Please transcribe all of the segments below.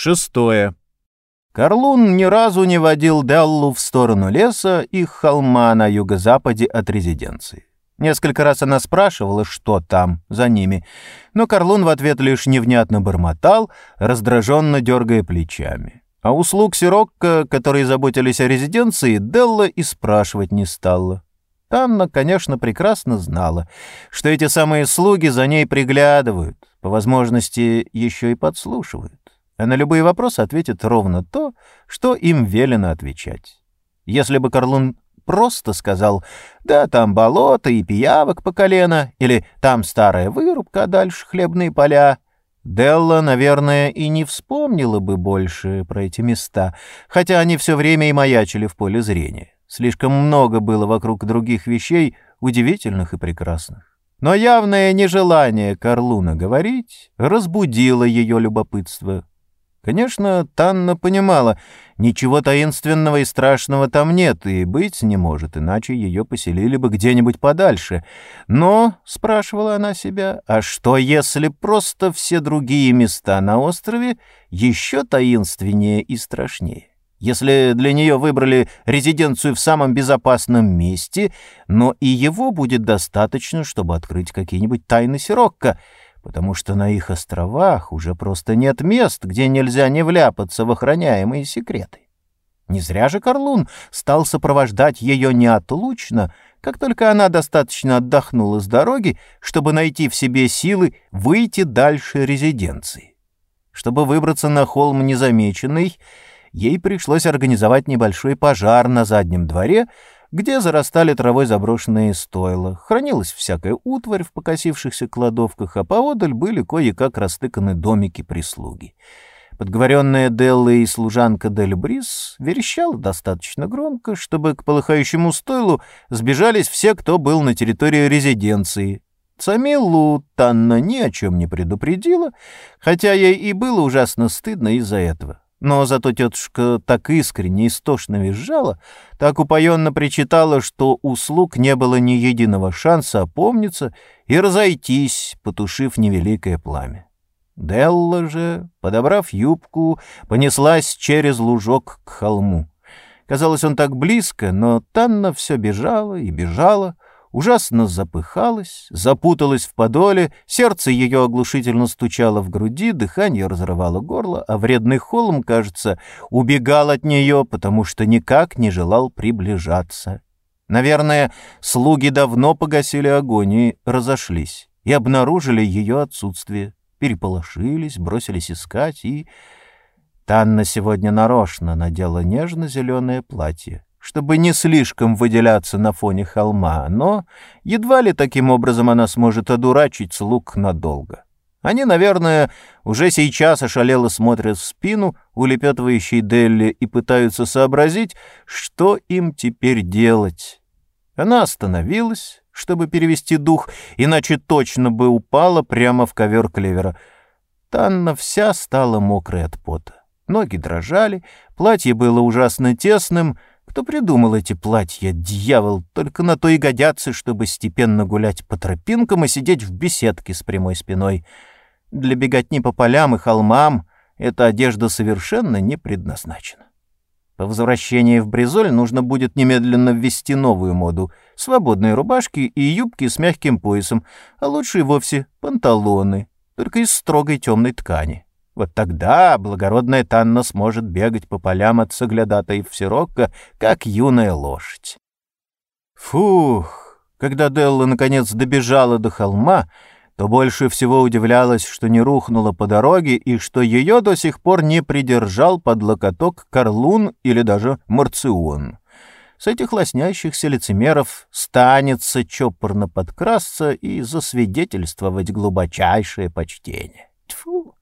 Шестое. Карлун ни разу не водил Деллу в сторону леса и холма на юго-западе от резиденции. Несколько раз она спрашивала, что там, за ними, но Карлун в ответ лишь невнятно бормотал, раздраженно дергая плечами. А услуг Сирокко, которые заботились о резиденции, Делла и спрашивать не стала. Танна, конечно, прекрасно знала, что эти самые слуги за ней приглядывают, по возможности еще и подслушивают а на любые вопросы ответит ровно то, что им велено отвечать. Если бы Карлун просто сказал «да, там болото и пиявок по колено» или «там старая вырубка, а дальше хлебные поля», Делла, наверное, и не вспомнила бы больше про эти места, хотя они все время и маячили в поле зрения. Слишком много было вокруг других вещей, удивительных и прекрасных. Но явное нежелание Карлуна говорить разбудило ее любопытство. Конечно, Танна понимала, ничего таинственного и страшного там нет и быть не может, иначе ее поселили бы где-нибудь подальше. Но, — спрашивала она себя, — а что, если просто все другие места на острове еще таинственнее и страшнее? Если для нее выбрали резиденцию в самом безопасном месте, но и его будет достаточно, чтобы открыть какие-нибудь тайны Сирокко — потому что на их островах уже просто нет мест, где нельзя не вляпаться в охраняемые секреты. Не зря же Карлун стал сопровождать ее неотлучно, как только она достаточно отдохнула с дороги, чтобы найти в себе силы выйти дальше резиденции. Чтобы выбраться на холм незамеченный, ей пришлось организовать небольшой пожар на заднем дворе, где зарастали травой заброшенные стойла. Хранилась всякая утварь в покосившихся кладовках, а поодаль были кое-как растыканы домики прислуги. Подговоренная Делла и служанка Дель Брис верещала достаточно громко, чтобы к полыхающему стойлу сбежались все, кто был на территории резиденции. Самилу Танна ни о чем не предупредила, хотя ей и было ужасно стыдно из-за этого. Но зато тетушка так искренне и стошно визжала, так упоенно причитала, что у слуг не было ни единого шанса опомниться и разойтись, потушив невеликое пламя. Делла же, подобрав юбку, понеслась через лужок к холму. Казалось, он так близко, но Танна все бежала и бежала, ужасно запыхалась, запуталась в подоле, сердце ее оглушительно стучало в груди, дыхание разрывало горло, а вредный холм, кажется, убегал от нее, потому что никак не желал приближаться. Наверное, слуги давно погасили огонь и разошлись, и обнаружили ее отсутствие, переполошились, бросились искать, и... Танна сегодня нарочно надела нежно-зеленое платье чтобы не слишком выделяться на фоне холма, но едва ли таким образом она сможет одурачить слуг надолго. Они, наверное, уже сейчас ошалело смотрят в спину улепетывающей Делли и пытаются сообразить, что им теперь делать. Она остановилась, чтобы перевести дух, иначе точно бы упала прямо в ковер клевера. Танна вся стала мокрой от пота. Ноги дрожали, платье было ужасно тесным — кто придумал эти платья, дьявол, только на то и годятся, чтобы степенно гулять по тропинкам и сидеть в беседке с прямой спиной. Для беготни по полям и холмам эта одежда совершенно не предназначена. По возвращении в Бризоль нужно будет немедленно ввести новую моду — свободные рубашки и юбки с мягким поясом, а лучше и вовсе панталоны, только из строгой темной ткани. Вот тогда благородная Танна сможет бегать по полям от соглядатаев Сирокко, как юная лошадь. Фух! Когда Делла наконец добежала до холма, то больше всего удивлялась, что не рухнула по дороге и что ее до сих пор не придержал под локоток Карлун или даже Марцион. С этих лоснящихся лицемеров станется чопорно подкрасться и засвидетельствовать глубочайшее почтение. Тьфу!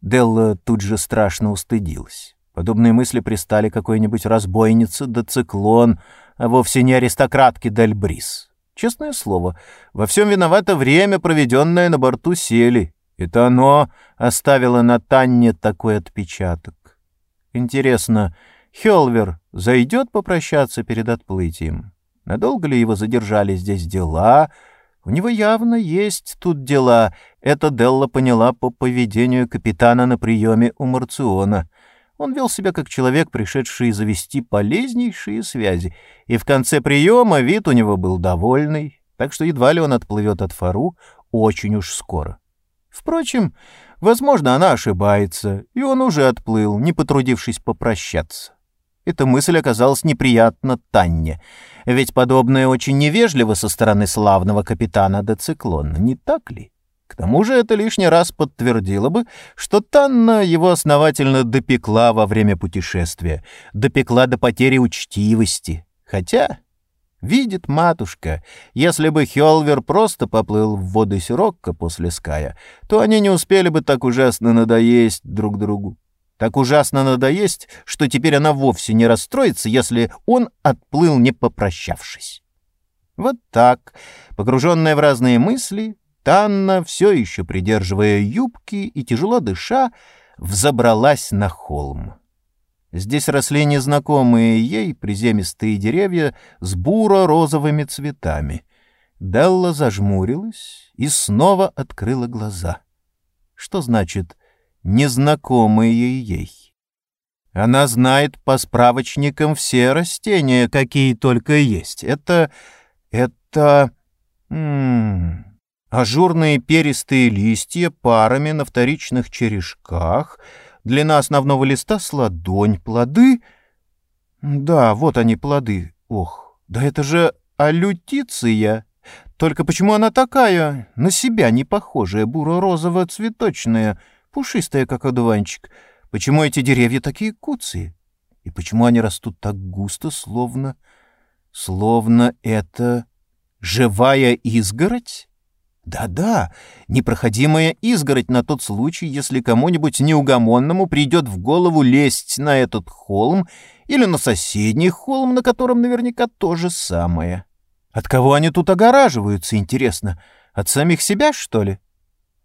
Делла тут же страшно устыдилась. Подобные мысли пристали какой-нибудь разбойнице да циклон, а вовсе не аристократке Дель Брис. Честное слово, во всем виновато время, проведенное на борту сели. Это оно оставило на Танне такой отпечаток. Интересно, Хелвер зайдет попрощаться перед отплытием? Надолго ли его задержали здесь дела? У него явно есть тут дела. Это Делла поняла по поведению капитана на приеме у Марциона. Он вел себя как человек, пришедший завести полезнейшие связи, и в конце приема вид у него был довольный, так что едва ли он отплывет от Фару очень уж скоро. Впрочем, возможно, она ошибается, и он уже отплыл, не потрудившись попрощаться. Эта мысль оказалась неприятна Танне, ведь подобное очень невежливо со стороны славного капитана де Циклона, не так ли? К тому же это лишний раз подтвердило бы, что Танна его основательно допекла во время путешествия, допекла до потери учтивости. Хотя, видит матушка, если бы Хелвер просто поплыл в воды Сирокко после Ская, то они не успели бы так ужасно надоесть друг другу. Так ужасно надоесть, что теперь она вовсе не расстроится, если он отплыл, не попрощавшись. Вот так, погруженная в разные мысли, Танна, все еще придерживая юбки и тяжело дыша, взобралась на холм. Здесь росли незнакомые ей приземистые деревья с буро-розовыми цветами. Делла зажмурилась и снова открыла глаза. Что значит «незнакомые ей»? Она знает по справочникам все растения, какие только есть. Это... это... М -м, ажурные перистые листья парами на вторичных черешках, длина основного листа с ладонь, плоды... Да, вот они, плоды. Ох, да это же алютиция. Только почему она такая, на себя не похожая, буро-розово-цветочная, пушистая, как одуванчик? Почему эти деревья такие куцые? И почему они растут так густо, словно... Словно это живая изгородь? Да-да, непроходимая изгородь на тот случай, если кому-нибудь неугомонному придет в голову лезть на этот холм или на соседний холм, на котором наверняка то же самое. От кого они тут огораживаются, интересно? От самих себя, что ли?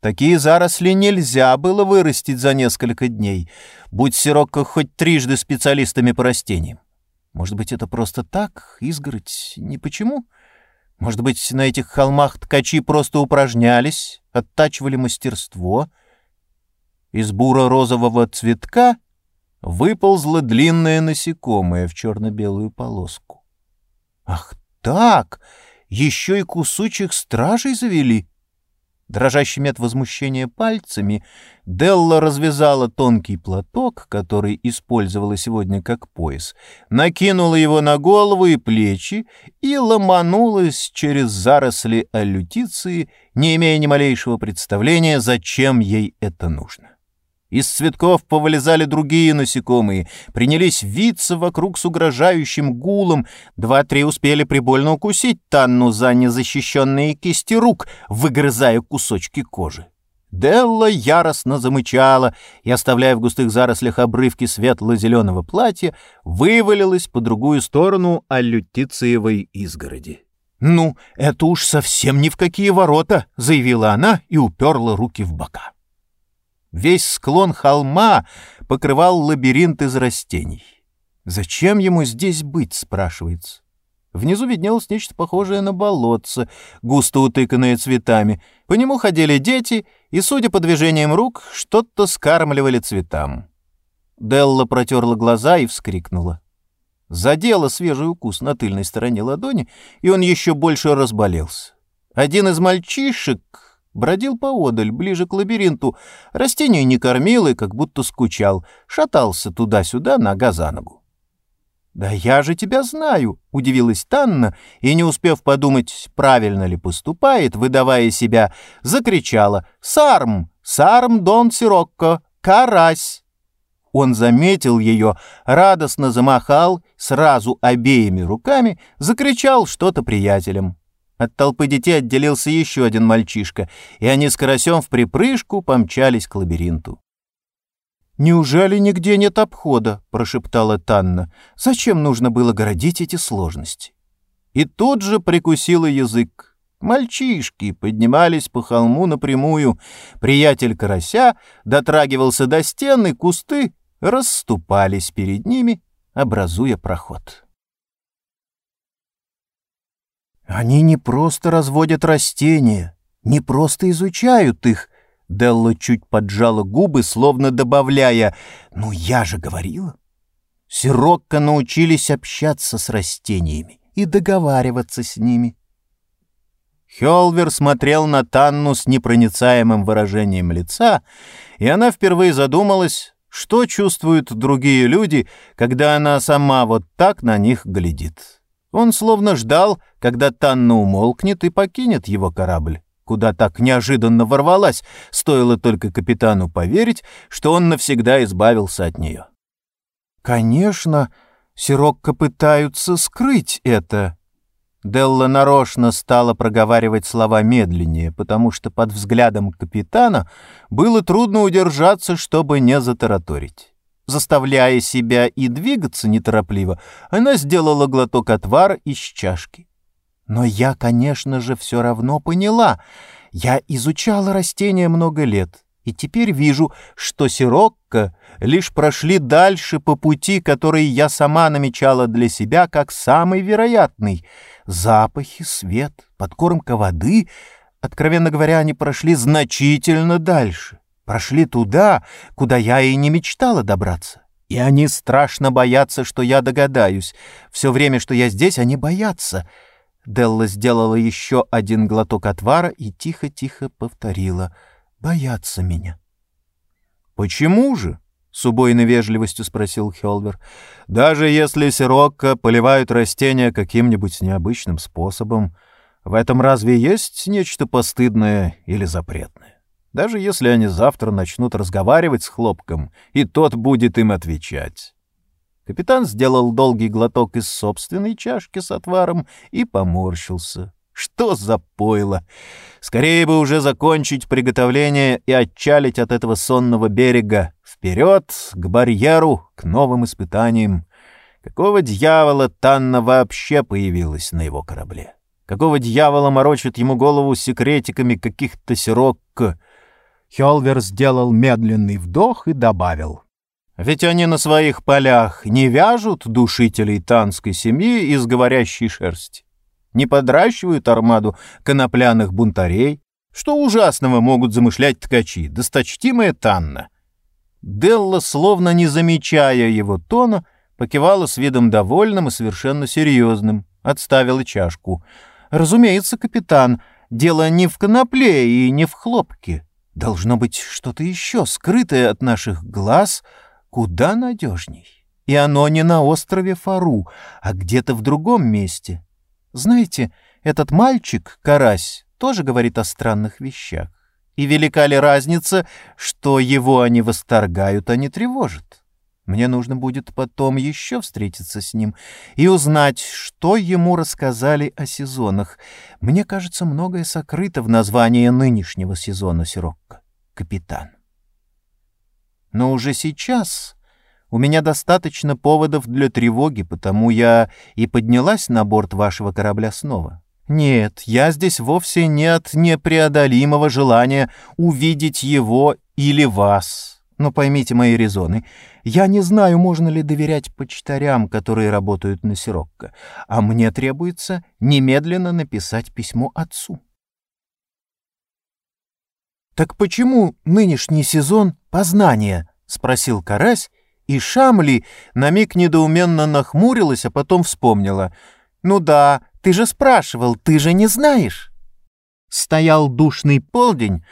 Такие заросли нельзя было вырастить за несколько дней, будь Сирокко хоть трижды специалистами по растениям. Может быть, это просто так, изгородь, ни почему? — может быть, на этих холмах ткачи просто упражнялись, оттачивали мастерство? Из буро-розового цветка выползло длинное насекомое в черно-белую полоску. Ах так! Еще и кусочек стражей завели! Дрожащими от возмущения пальцами Делла развязала тонкий платок, который использовала сегодня как пояс, накинула его на голову и плечи и ломанулась через заросли аллютиции, не имея ни малейшего представления, зачем ей это нужно. Из цветков повылезали другие насекомые, принялись виться вокруг с угрожающим гулом. Два-три успели прибольно укусить Танну за незащищенные кисти рук, выгрызая кусочки кожи. Делла яростно замычала и, оставляя в густых зарослях обрывки светло-зеленого платья, вывалилась по другую сторону аллютициевой изгороди. «Ну, это уж совсем ни в какие ворота!» — заявила она и уперла руки в бока. Весь склон холма покрывал лабиринт из растений. «Зачем ему здесь быть?» — спрашивается. Внизу виднелось нечто похожее на болотце, густо утыканное цветами. По нему ходили дети и, судя по движениям рук, что-то скармливали цветам. Делла протерла глаза и вскрикнула. Задела свежий укус на тыльной стороне ладони, и он еще больше разболелся. Один из мальчишек, Бродил поодаль, ближе к лабиринту. Растения не кормил и как будто скучал. Шатался туда-сюда, нога за ногу. «Да я же тебя знаю!» — удивилась Танна, и, не успев подумать, правильно ли поступает, выдавая себя, закричала «Сарм! Сарм Дон Сирокко! Карась!» Он заметил ее, радостно замахал, сразу обеими руками, закричал что-то приятелям. От толпы детей отделился еще один мальчишка, и они с карасем в припрыжку помчались к лабиринту. «Неужели нигде нет обхода?» — прошептала Танна. «Зачем нужно было городить эти сложности?» И тут же прикусила язык. Мальчишки поднимались по холму напрямую. Приятель карася дотрагивался до стены, кусты расступались перед ними, образуя проход. Они не просто разводят растения, не просто изучают их. Делла чуть поджала губы, словно добавляя «Ну я же говорила». Сирокко научились общаться с растениями и договариваться с ними. Хелвер смотрел на Танну с непроницаемым выражением лица, и она впервые задумалась, что чувствуют другие люди, когда она сама вот так на них глядит. Он словно ждал, когда Танна умолкнет и покинет его корабль, куда так неожиданно ворвалась, стоило только капитану поверить, что он навсегда избавился от нее. «Конечно, Сирокко пытаются скрыть это», Делла нарочно стала проговаривать слова медленнее, потому что под взглядом капитана было трудно удержаться, чтобы не затараторить. Заставляя себя и двигаться неторопливо, она сделала глоток отвара из чашки. Но я, конечно же, все равно поняла. Я изучала растения много лет, и теперь вижу, что сирокко лишь прошли дальше по пути, который я сама намечала для себя как самый вероятный — запахи, свет, подкормка воды. Откровенно говоря, они прошли значительно дальше. Прошли туда, куда я и не мечтала добраться. И они страшно боятся, что я догадаюсь. Все время, что я здесь, они боятся. Делла сделала еще один глоток отвара и тихо-тихо повторила. «Боятся меня». «Почему же?» с убойной вежливостью спросил Хелвер. «Даже если сирокко поливают растения каким-нибудь необычным способом, в этом разве есть нечто постыдное или запретное? Даже если они завтра начнут разговаривать с хлопком, и тот будет им отвечать». Капитан сделал долгий глоток из собственной чашки с отваром и поморщился. Что за пойло! Скорее бы уже закончить приготовление и отчалить от этого сонного берега. Вперед, к барьеру, к новым испытаниям. Какого дьявола Танна вообще появилась на его корабле? Какого дьявола морочит ему голову секретиками каких-то сирокко? Хелвер сделал медленный вдох и добавил. Ведь они на своих полях не вяжут душителей танской семьи из говорящей шерсти не подращивают армаду конопляных бунтарей. Что ужасного могут замышлять ткачи, досточтимая Танна? Делла, словно не замечая его тона, покивала с видом довольным и совершенно серьезным, отставила чашку. «Разумеется, капитан, дело не в конопле и не в хлопке. Должно быть что-то еще, скрытое от наших глаз, куда надежней. И оно не на острове Фару, а где-то в другом месте, знаете, этот мальчик, Карась, тоже говорит о странных вещах. И велика ли разница, что его они восторгают, а не тревожат? Мне нужно будет потом еще встретиться с ним и узнать, что ему рассказали о сезонах. Мне кажется, многое сокрыто в названии нынешнего сезона Сирокко. Капитан. Но уже сейчас у меня достаточно поводов для тревоги, потому я и поднялась на борт вашего корабля снова. Нет, я здесь вовсе не от непреодолимого желания увидеть его или вас. Но поймите мои резоны. Я не знаю, можно ли доверять почтарям, которые работают на Сирокко, а мне требуется немедленно написать письмо отцу. «Так почему нынешний сезон познания?» — спросил Карась, и Шамли на миг недоуменно нахмурилась, а потом вспомнила. «Ну да, ты же спрашивал, ты же не знаешь». Стоял душный полдень.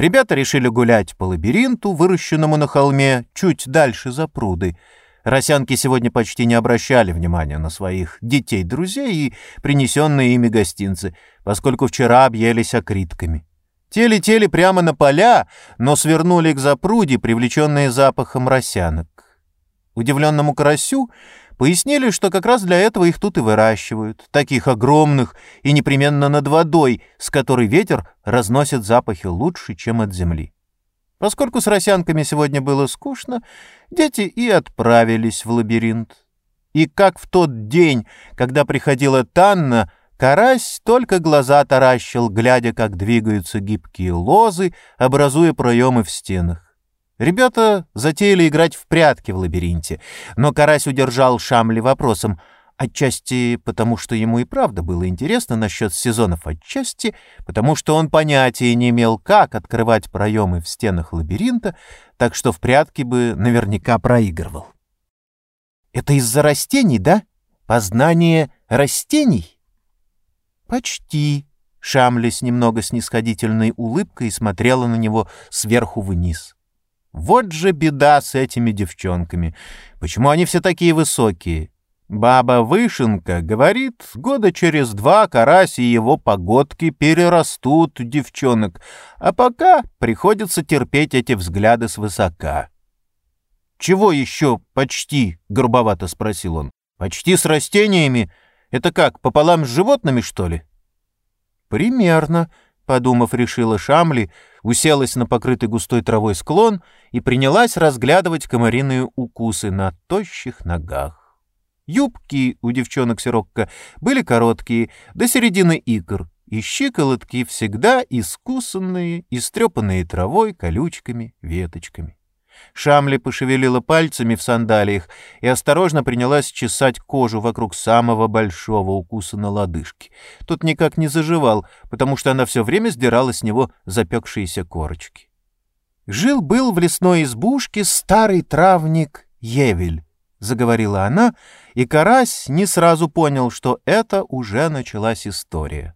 Ребята решили гулять по лабиринту, выращенному на холме, чуть дальше за пруды. Росянки сегодня почти не обращали внимания на своих детей-друзей и принесенные ими гостинцы, поскольку вчера объелись окритками. Те летели прямо на поля, но свернули к запруде, привлеченные запахом росянок. Удивленному карасю пояснили, что как раз для этого их тут и выращивают, таких огромных и непременно над водой, с которой ветер разносит запахи лучше, чем от земли. Поскольку с росянками сегодня было скучно, дети и отправились в лабиринт. И как в тот день, когда приходила Танна, Карась только глаза таращил, глядя, как двигаются гибкие лозы, образуя проемы в стенах. Ребята затеяли играть в прятки в лабиринте, но Карась удержал Шамли вопросом, Отчасти потому, что ему и правда было интересно насчет сезонов, отчасти потому, что он понятия не имел, как открывать проемы в стенах лабиринта, так что в прятки бы наверняка проигрывал. «Это из-за растений, да? Познание растений?» «Почти», — Шамли с немного снисходительной улыбкой смотрела на него сверху вниз. «Вот же беда с этими девчонками. Почему они все такие высокие?» Баба Вышенка говорит, года через два карась и его погодки перерастут девчонок, а пока приходится терпеть эти взгляды свысока. «Чего еще почти?» — грубовато спросил он. «Почти с растениями? Это как, пополам с животными, что ли?» «Примерно», — подумав, решила Шамли, уселась на покрытый густой травой склон и принялась разглядывать комариные укусы на тощих ногах. Юбки у девчонок Сирокко были короткие, до середины икр, и щиколотки всегда искусанные, истрепанные травой, колючками, веточками. Шамли пошевелила пальцами в сандалиях и осторожно принялась чесать кожу вокруг самого большого укуса на лодыжке. Тут никак не заживал, потому что она все время сдирала с него запекшиеся корочки. Жил-был в лесной избушке старый травник Евель. — заговорила она, и Карась не сразу понял, что это уже началась история.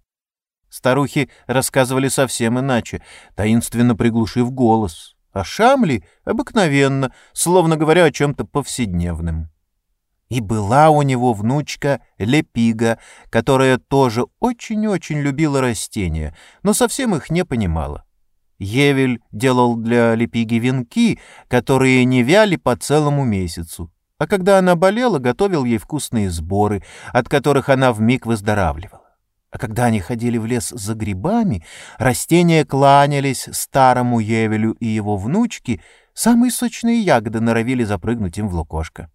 Старухи рассказывали совсем иначе, таинственно приглушив голос, а Шамли — обыкновенно, словно говоря о чем-то повседневном. И была у него внучка Лепига, которая тоже очень-очень любила растения, но совсем их не понимала. Евель делал для Лепиги венки, которые не вяли по целому месяцу а когда она болела, готовил ей вкусные сборы, от которых она вмиг выздоравливала. А когда они ходили в лес за грибами, растения кланялись старому Евелю и его внучке, самые сочные ягоды норовили запрыгнуть им в лукошко.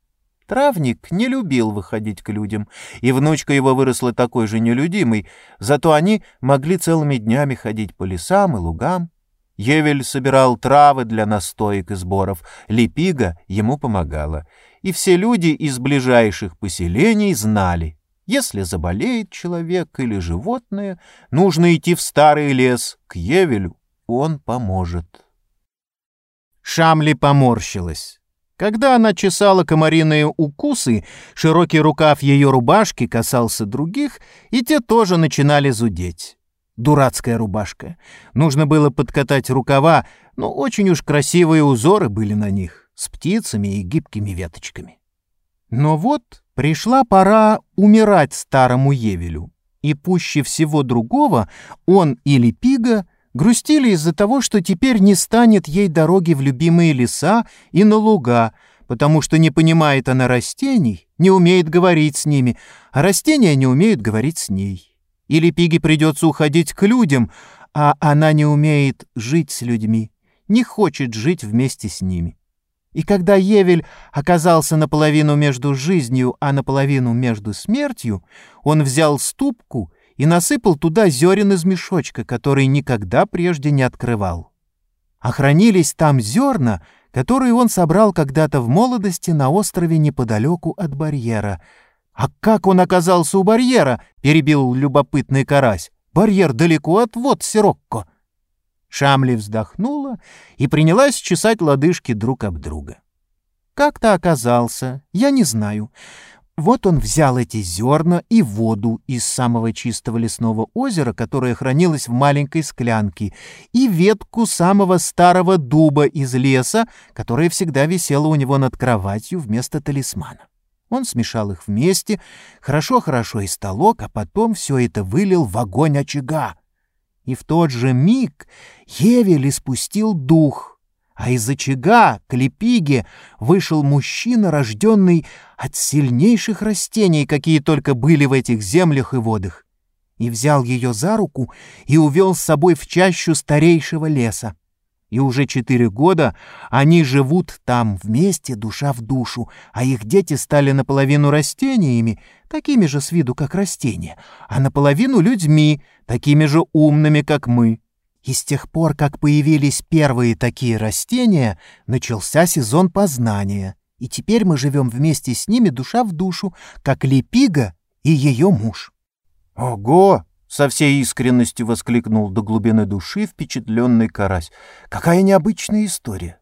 Травник не любил выходить к людям, и внучка его выросла такой же нелюдимой, зато они могли целыми днями ходить по лесам и лугам. Евель собирал травы для настоек и сборов, Лепига ему помогала — и все люди из ближайших поселений знали, если заболеет человек или животное, нужно идти в старый лес, к Евелю, он поможет. Шамли поморщилась. Когда она чесала комариные укусы, широкий рукав ее рубашки касался других, и те тоже начинали зудеть. Дурацкая рубашка. Нужно было подкатать рукава, но очень уж красивые узоры были на них с птицами и гибкими веточками. Но вот пришла пора умирать старому Евелю, и пуще всего другого он или Пига грустили из-за того, что теперь не станет ей дороги в любимые леса и на луга, потому что не понимает она растений, не умеет говорить с ними, а растения не умеют говорить с ней. Или Пиге придется уходить к людям, а она не умеет жить с людьми, не хочет жить вместе с ними. И когда Евель оказался наполовину между жизнью, а наполовину между смертью, он взял ступку и насыпал туда зерен из мешочка, который никогда прежде не открывал. Охранились там зерна, которые он собрал когда-то в молодости на острове неподалеку от барьера. «А как он оказался у барьера?» — перебил любопытный карась. «Барьер далеко от вод Сирокко». Шамли вздохнула и принялась чесать лодыжки друг об друга. Как-то оказался, я не знаю. Вот он взял эти зерна и воду из самого чистого лесного озера, которое хранилось в маленькой склянке, и ветку самого старого дуба из леса, которая всегда висела у него над кроватью вместо талисмана. Он смешал их вместе, хорошо-хорошо истолок, а потом все это вылил в огонь очага. И в тот же миг Евель испустил дух, а из очага к Лепиге вышел мужчина, рожденный от сильнейших растений, какие только были в этих землях и водах, и взял ее за руку и увел с собой в чащу старейшего леса. И уже четыре года они живут там вместе, душа в душу, а их дети стали наполовину растениями, такими же с виду, как растения, а наполовину людьми, такими же умными, как мы. И с тех пор, как появились первые такие растения, начался сезон познания. и теперь мы живем вместе с ними душа в душу, как Лепига и ее муж». «Ого!» — со всей искренностью воскликнул до глубины души впечатленный карась. «Какая необычная история!»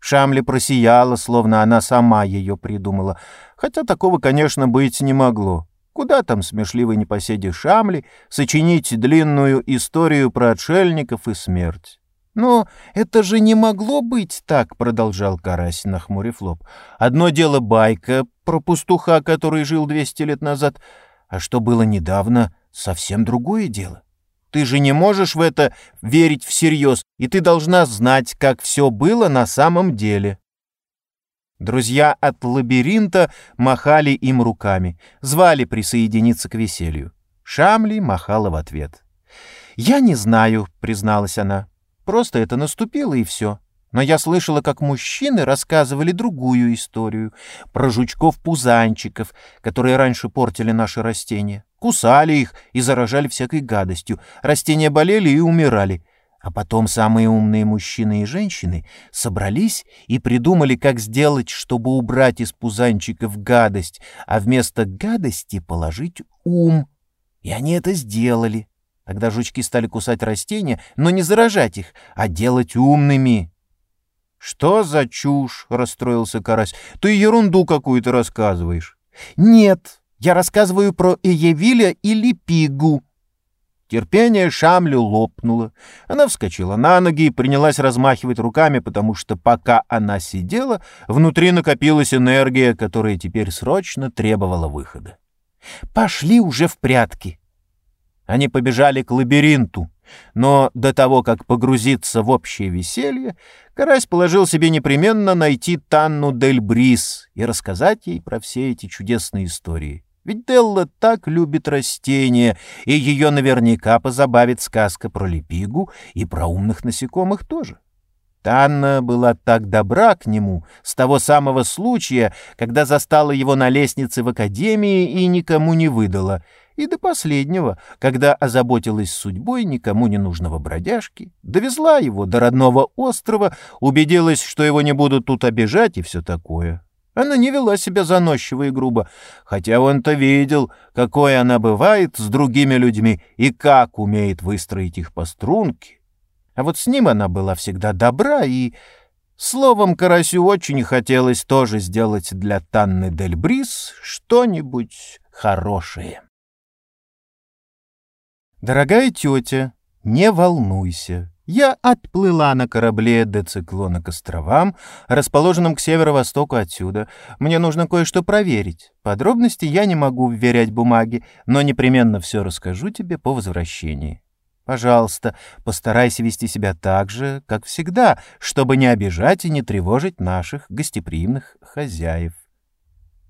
Шамли просияла, словно она сама ее придумала, хотя такого, конечно, быть не могло. Куда там смешливой непоседе Шамли сочинить длинную историю про отшельников и смерть? «Но это же не могло быть так», — продолжал Карась, нахмурив лоб. «Одно дело байка про пастуха, который жил двести лет назад, а что было недавно, совсем другое дело. Ты же не можешь в это верить всерьез, и ты должна знать, как все было на самом деле». Друзья от лабиринта махали им руками, звали присоединиться к веселью. Шамли махала в ответ. «Я не знаю», — призналась она. «Просто это наступило, и все. Но я слышала, как мужчины рассказывали другую историю про жучков-пузанчиков, которые раньше портили наши растения, кусали их и заражали всякой гадостью. Растения болели и умирали. А потом самые умные мужчины и женщины собрались и придумали, как сделать, чтобы убрать из пузанчиков гадость, а вместо гадости положить ум. И они это сделали. Тогда жучки стали кусать растения, но не заражать их, а делать умными. «Что за чушь?» — расстроился Карась. «Ты ерунду какую-то рассказываешь». «Нет, я рассказываю про Иевиля или Пигу», Терпение Шамли лопнуло. Она вскочила на ноги и принялась размахивать руками, потому что пока она сидела, внутри накопилась энергия, которая теперь срочно требовала выхода. «Пошли уже в прятки!» Они побежали к лабиринту, но до того, как погрузиться в общее веселье, Карась положил себе непременно найти Танну Дель Брис и рассказать ей про все эти чудесные истории. Ведь Делла так любит растения, и ее наверняка позабавит сказка про лепигу и про умных насекомых тоже. Танна была так добра к нему с того самого случая, когда застала его на лестнице в академии и никому не выдала, и до последнего, когда озаботилась судьбой никому не нужного бродяжки, довезла его до родного острова, убедилась, что его не будут тут обижать и все такое. Она не вела себя заносчиво и грубо, хотя он-то видел, какой она бывает с другими людьми и как умеет выстроить их по струнке. А вот с ним она была всегда добра и... Словом, Карасю очень хотелось тоже сделать для Танны Дель Брис что-нибудь хорошее. «Дорогая тетя, не волнуйся», я отплыла на корабле до циклона к островам, расположенным к северо-востоку отсюда. Мне нужно кое-что проверить. Подробности я не могу вверять бумаге, но непременно все расскажу тебе по возвращении. Пожалуйста, постарайся вести себя так же, как всегда, чтобы не обижать и не тревожить наших гостеприимных хозяев.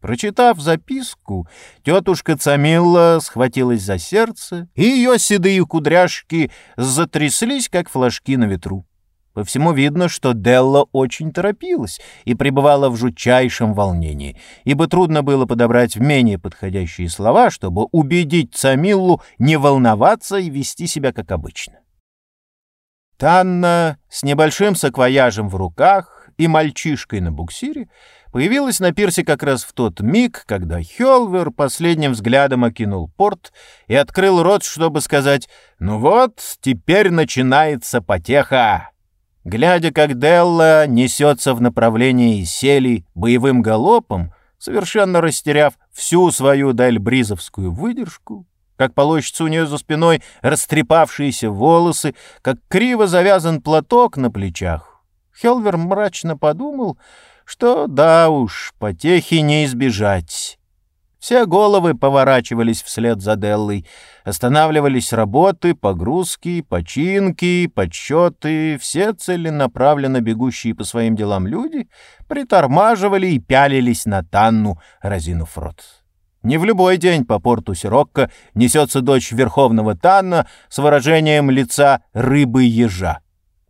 Прочитав записку, тетушка Цамилла схватилась за сердце, и ее седые кудряшки затряслись, как флажки на ветру. По всему видно, что Делла очень торопилась и пребывала в жутчайшем волнении, ибо трудно было подобрать менее подходящие слова, чтобы убедить Цамиллу не волноваться и вести себя как обычно. Танна с небольшим саквояжем в руках и мальчишкой на буксире появилась на пирсе как раз в тот миг, когда Хелвер последним взглядом окинул порт и открыл рот, чтобы сказать «Ну вот, теперь начинается потеха». Глядя, как Делла несется в направлении сели боевым галопом, совершенно растеряв всю свою дальбризовскую выдержку, как полощутся у нее за спиной растрепавшиеся волосы, как криво завязан платок на плечах, Хелвер мрачно подумал — что да уж, потехи не избежать. Все головы поворачивались вслед за Деллой. Останавливались работы, погрузки, починки, подсчеты. Все целенаправленно бегущие по своим делам люди притормаживали и пялились на Танну, разинув рот. Не в любой день по порту Сирокко несется дочь Верховного Танна с выражением лица рыбы-ежа.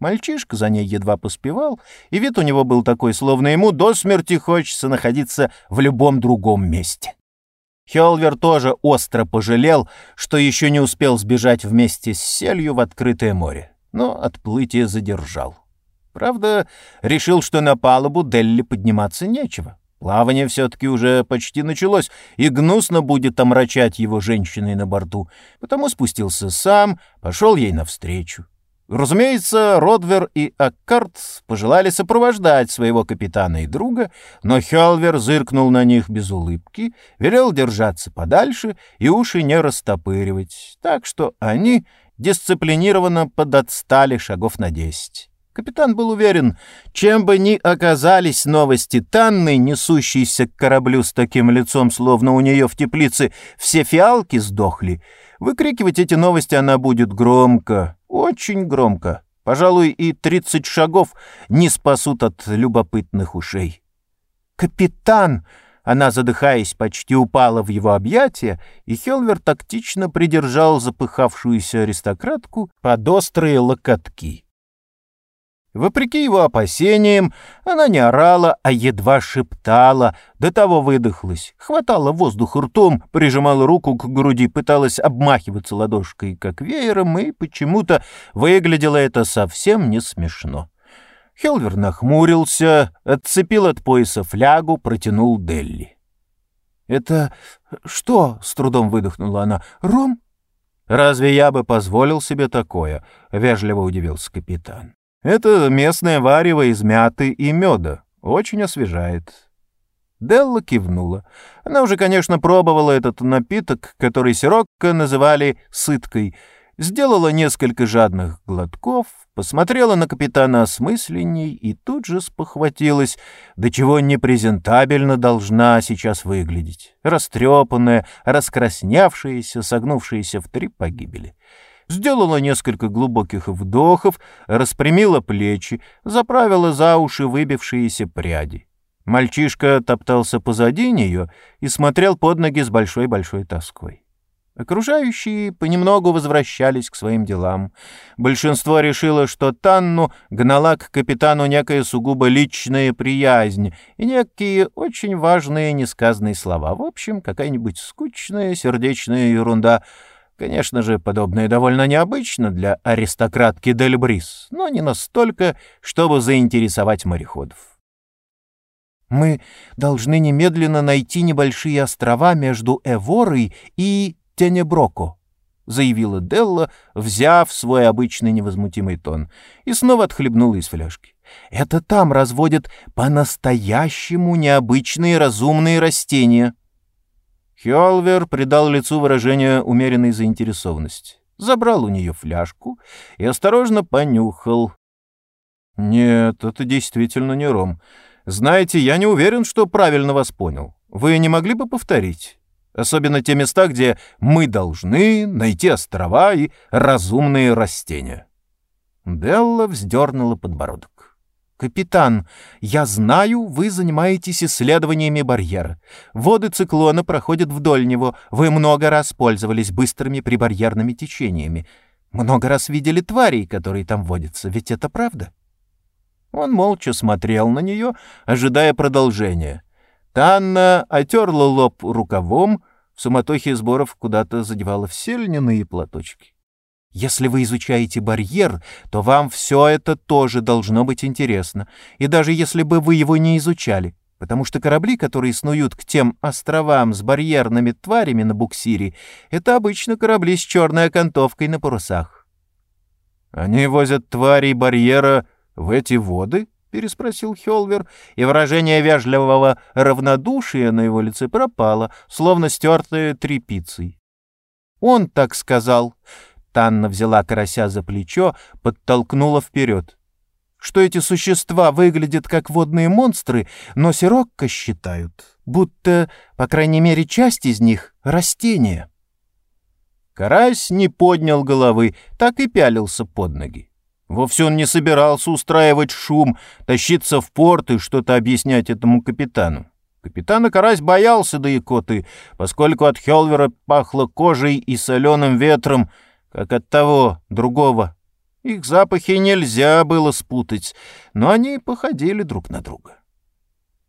Мальчишка за ней едва поспевал, и вид у него был такой, словно ему до смерти хочется находиться в любом другом месте. Хелвер тоже остро пожалел, что еще не успел сбежать вместе с селью в открытое море, но отплытие задержал. Правда, решил, что на палубу Делли подниматься нечего. Плавание все-таки уже почти началось, и гнусно будет омрачать его женщиной на борту, потому спустился сам, пошел ей навстречу. Разумеется, Родвер и Аккарт пожелали сопровождать своего капитана и друга, но Хелвер зыркнул на них без улыбки, велел держаться подальше и уши не растопыривать, так что они дисциплинированно подотстали шагов на десять. Капитан был уверен, чем бы ни оказались новости Танны, несущейся к кораблю с таким лицом, словно у нее в теплице все фиалки сдохли, выкрикивать эти новости она будет громко, очень громко. Пожалуй, и тридцать шагов не спасут от любопытных ушей. «Капитан!» Она, задыхаясь, почти упала в его объятия, и Хелвер тактично придержал запыхавшуюся аристократку под острые локотки. Вопреки его опасениям, она не орала, а едва шептала, до того выдохлась, хватала воздух ртом, прижимала руку к груди, пыталась обмахиваться ладошкой, как веером, и почему-то выглядело это совсем не смешно. Хелвер нахмурился, отцепил от пояса флягу, протянул Делли. «Это что?» — с трудом выдохнула она. «Ром?» «Разве я бы позволил себе такое?» — вежливо удивился капитан. Это местное варево из мяты и меда. Очень освежает. Делла кивнула. Она уже, конечно, пробовала этот напиток, который Сирокко называли «сыткой», сделала несколько жадных глотков, посмотрела на капитана осмысленней и тут же спохватилась, до чего непрезентабельно должна сейчас выглядеть. Растрепанная, раскраснявшаяся, согнувшаяся в три погибели сделала несколько глубоких вдохов, распрямила плечи, заправила за уши выбившиеся пряди. Мальчишка топтался позади нее и смотрел под ноги с большой-большой тоской. Окружающие понемногу возвращались к своим делам. Большинство решило, что Танну гнала к капитану некая сугубо личная приязнь и некие очень важные несказанные слова. В общем, какая-нибудь скучная сердечная ерунда — Конечно же, подобное довольно необычно для аристократки Дель Брис, но не настолько, чтобы заинтересовать мореходов. «Мы должны немедленно найти небольшие острова между Эворой и Тенеброко», — заявила Делла, взяв свой обычный невозмутимый тон, и снова отхлебнула из фляжки. «Это там разводят по-настоящему необычные разумные растения». Хёлвер придал лицу выражение умеренной заинтересованности, забрал у нее фляжку и осторожно понюхал. «Нет, это действительно не ром. Знаете, я не уверен, что правильно вас понял. Вы не могли бы повторить? Особенно те места, где мы должны найти острова и разумные растения». Делла вздернула подбородок. «Капитан, я знаю, вы занимаетесь исследованиями барьера. Воды циклона проходят вдоль него. Вы много раз пользовались быстрыми прибарьерными течениями. Много раз видели тварей, которые там водятся. Ведь это правда?» Он молча смотрел на нее, ожидая продолжения. Танна отерла лоб рукавом, в суматохе сборов куда-то задевала все льняные платочки. Если вы изучаете барьер, то вам все это тоже должно быть интересно, и даже если бы вы его не изучали, потому что корабли, которые снуют к тем островам с барьерными тварями на буксире, это обычно корабли с черной окантовкой на парусах. «Они возят тварей барьера в эти воды?» — переспросил Хелвер, и выражение вежливого равнодушия на его лице пропало, словно стертое тряпицей. «Он так сказал». Танна взяла карася за плечо, подтолкнула вперед. Что эти существа выглядят как водные монстры, но Сирокко считают, будто, по крайней мере, часть из них — растения. Карась не поднял головы, так и пялился под ноги. Вовсе он не собирался устраивать шум, тащиться в порт и что-то объяснять этому капитану. Капитана Карась боялся да икоты, поскольку от Хелвера пахло кожей и соленым ветром — как от того другого. Их запахи нельзя было спутать, но они походили друг на друга.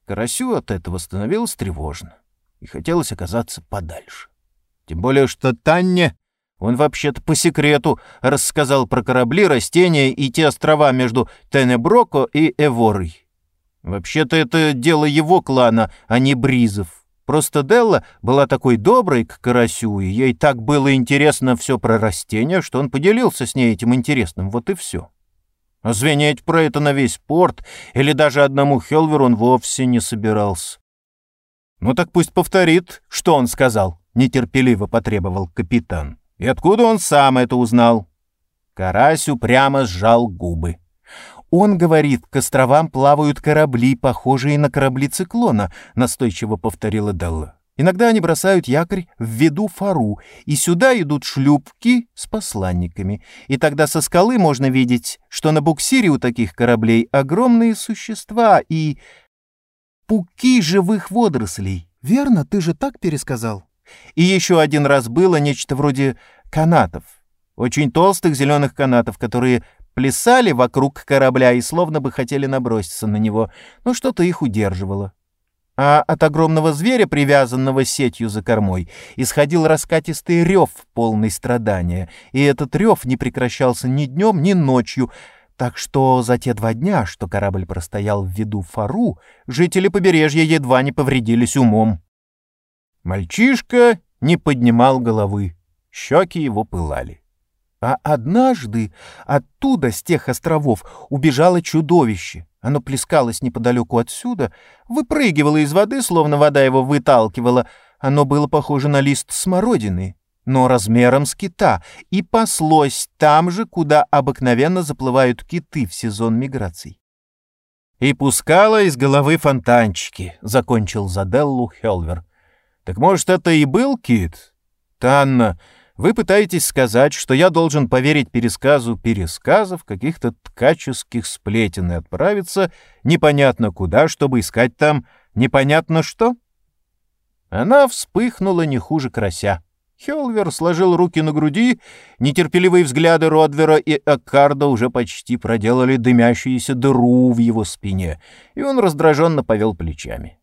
Карасю от этого становилось тревожно, и хотелось оказаться подальше. Тем более, что Танне, он вообще-то по секрету рассказал про корабли, растения и те острова между Тенеброко и Эворой. Вообще-то это дело его клана, а не Бризов. Просто Делла была такой доброй к Карасю, и ей так было интересно все про растения, что он поделился с ней этим интересным, вот и все. А звенеть про это на весь порт или даже одному Хелверу он вовсе не собирался. «Ну так пусть повторит, что он сказал», — нетерпеливо потребовал капитан. «И откуда он сам это узнал?» Карась упрямо сжал губы. «Он говорит, к островам плавают корабли, похожие на корабли циклона», — настойчиво повторила Делла. «Иногда они бросают якорь в виду фару, и сюда идут шлюпки с посланниками. И тогда со скалы можно видеть, что на буксире у таких кораблей огромные существа и пуки живых водорослей. Верно, ты же так пересказал?» И еще один раз было нечто вроде канатов. Очень толстых зеленых канатов, которые плясали вокруг корабля и словно бы хотели наброситься на него, но что-то их удерживало. А от огромного зверя, привязанного сетью за кормой, исходил раскатистый рев, полный страдания, и этот рев не прекращался ни днем, ни ночью, так что за те два дня, что корабль простоял в виду фару, жители побережья едва не повредились умом. Мальчишка не поднимал головы, щеки его пылали. А однажды оттуда, с тех островов, убежало чудовище. Оно плескалось неподалеку отсюда, выпрыгивало из воды, словно вода его выталкивала. Оно было похоже на лист смородины, но размером с кита, и паслось там же, куда обыкновенно заплывают киты в сезон миграций. «И пускала из головы фонтанчики», — закончил Заделлу Хелвер. «Так, может, это и был кит?» «Танна, вы пытаетесь сказать, что я должен поверить пересказу пересказов каких-то ткаческих сплетен и отправиться непонятно куда, чтобы искать там непонятно что? Она вспыхнула не хуже карася. Хелвер сложил руки на груди, нетерпеливые взгляды Родвера и Аккарда уже почти проделали дымящуюся дыру в его спине, и он раздраженно повел плечами.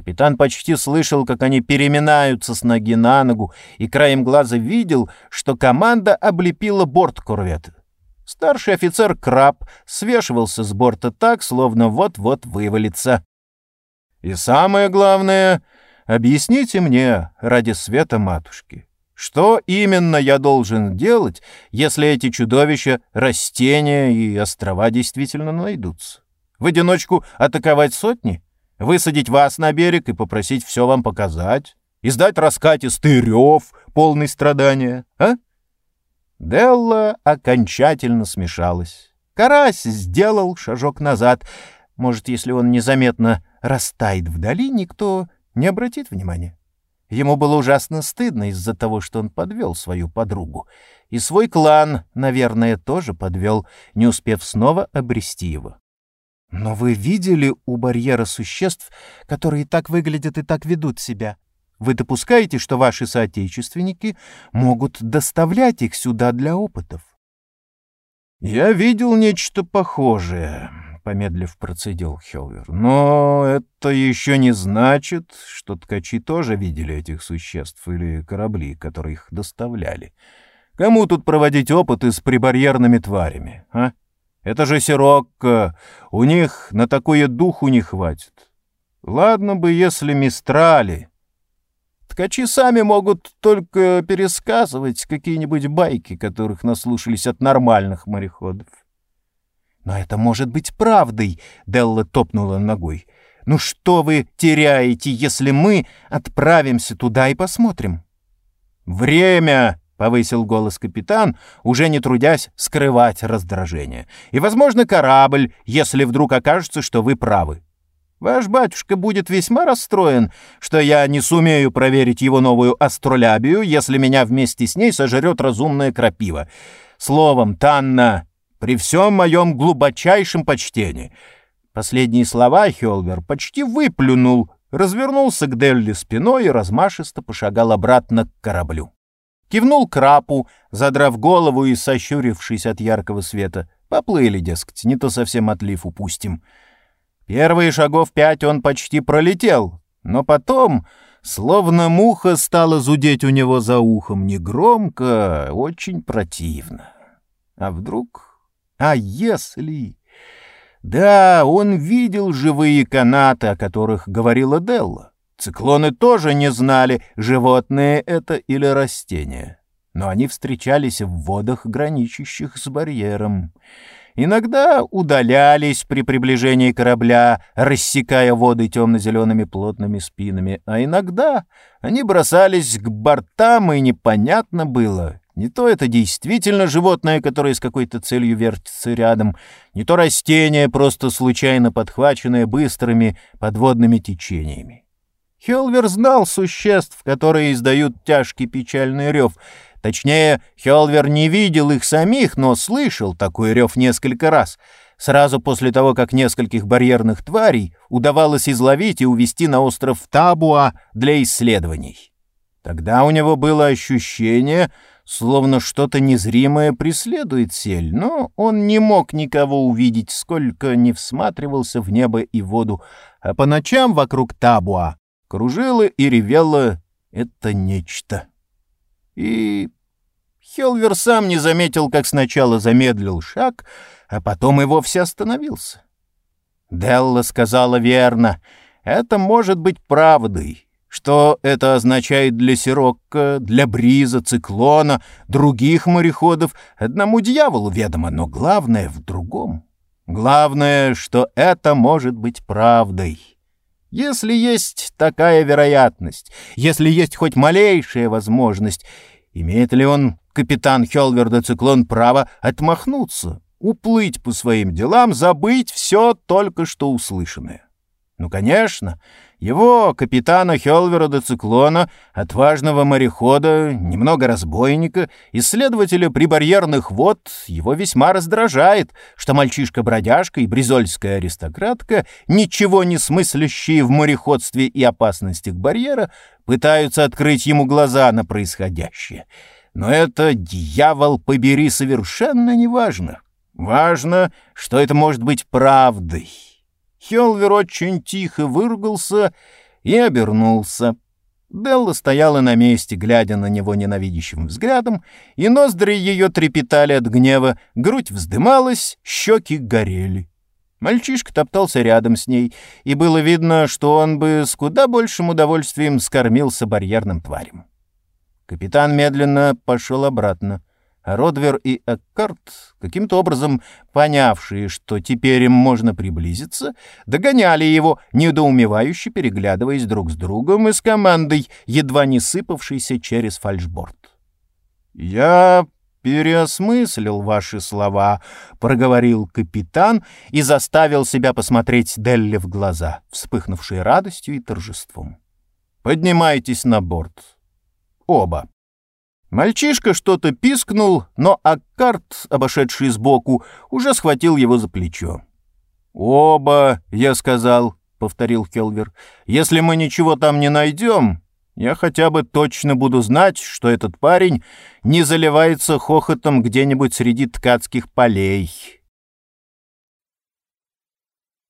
Капитан почти слышал, как они переминаются с ноги на ногу, и краем глаза видел, что команда облепила борт корвета. Старший офицер Краб свешивался с борта так, словно вот-вот вывалится. «И самое главное, объясните мне, ради света матушки, что именно я должен делать, если эти чудовища, растения и острова действительно найдутся? В одиночку атаковать сотни?» Высадить вас на берег и попросить все вам показать, издать раскатистый рев, полный страдания, а? Делла окончательно смешалась. Карась сделал шажок назад. Может, если он незаметно растает вдали, никто не обратит внимания. Ему было ужасно стыдно из-за того, что он подвел свою подругу. И свой клан, наверное, тоже подвел, не успев снова обрести его. Но вы видели у барьера существ, которые так выглядят и так ведут себя? Вы допускаете, что ваши соотечественники могут доставлять их сюда для опытов? Я видел нечто похожее, помедлив процедил Хелвер. Но это еще не значит, что ткачи тоже видели этих существ или корабли, которые их доставляли. Кому тут проводить опыты с прибарьерными тварями, а? Это же Сирокко, у них на такое духу не хватит. Ладно бы, если мистрали. Ткачи сами могут только пересказывать какие-нибудь байки, которых наслушались от нормальных мореходов. «Но это может быть правдой», — Делла топнула ногой. «Ну что вы теряете, если мы отправимся туда и посмотрим?» «Время!» Повысил голос капитан, уже не трудясь скрывать раздражение. И, возможно, корабль, если вдруг окажется, что вы правы. Ваш батюшка будет весьма расстроен, что я не сумею проверить его новую астролябию, если меня вместе с ней сожрет разумная крапива. Словом, Танна, при всем моем глубочайшем почтении. Последние слова Хелвер почти выплюнул, развернулся к Делли спиной и размашисто пошагал обратно к кораблю. Кивнул крапу, задрав голову и сощурившись от яркого света. Поплыли, дескать, не то совсем отлив упустим. Первые шагов пять он почти пролетел, но потом, словно муха, стала зудеть у него за ухом негромко, очень противно. А вдруг... А если... Да, он видел живые канаты, о которых говорила Делла. Циклоны тоже не знали, животные это или растения. Но они встречались в водах, граничащих с барьером. Иногда удалялись при приближении корабля, рассекая воды темно-зелеными плотными спинами, а иногда они бросались к бортам, и непонятно было, не то это действительно животное, которое с какой-то целью вертится рядом, не то растение, просто случайно подхваченное быстрыми подводными течениями. Хелвер знал существ, которые издают тяжкий печальный рев. Точнее, Хелвер не видел их самих, но слышал такой рев несколько раз, сразу после того, как нескольких барьерных тварей удавалось изловить и увести на остров Табуа для исследований. Тогда у него было ощущение, словно что-то незримое преследует сель, но он не мог никого увидеть, сколько не всматривался в небо и воду, а по ночам вокруг Табуа кружило и ревело это нечто. И Хелвер сам не заметил, как сначала замедлил шаг, а потом и вовсе остановился. Делла сказала верно, это может быть правдой, что это означает для Сирокко, для Бриза, Циклона, других мореходов, одному дьяволу ведомо, но главное в другом. Главное, что это может быть правдой. Если есть такая вероятность, если есть хоть малейшая возможность, имеет ли он, капитан Хелверда Циклон, право отмахнуться, уплыть по своим делам, забыть все только что услышанное? Ну, конечно, его, капитана Хелвера до Циклона, отважного морехода, немного разбойника, исследователя прибарьерных вод, его весьма раздражает, что мальчишка-бродяжка и бризольская аристократка, ничего не смыслящие в мореходстве и опасностях барьера, пытаются открыть ему глаза на происходящее. Но это, дьявол побери, совершенно не важно. Важно, что это может быть правдой. Хелвер очень тихо выругался и обернулся. Делла стояла на месте, глядя на него ненавидящим взглядом, и ноздри ее трепетали от гнева, грудь вздымалась, щеки горели. Мальчишка топтался рядом с ней, и было видно, что он бы с куда большим удовольствием скормился барьерным тварем. Капитан медленно пошел обратно. Родвер и Эккарт, каким-то образом понявшие, что теперь им можно приблизиться, догоняли его, недоумевающе переглядываясь друг с другом и с командой, едва не сыпавшейся через фальшборд. «Я переосмыслил ваши слова», — проговорил капитан и заставил себя посмотреть Делли в глаза, вспыхнувшие радостью и торжеством. «Поднимайтесь на борт. Оба». Мальчишка что-то пискнул, но Аккарт, обошедший сбоку, уже схватил его за плечо. «Оба, я сказал», — повторил Келвер. «Если мы ничего там не найдем, я хотя бы точно буду знать, что этот парень не заливается хохотом где-нибудь среди ткацких полей».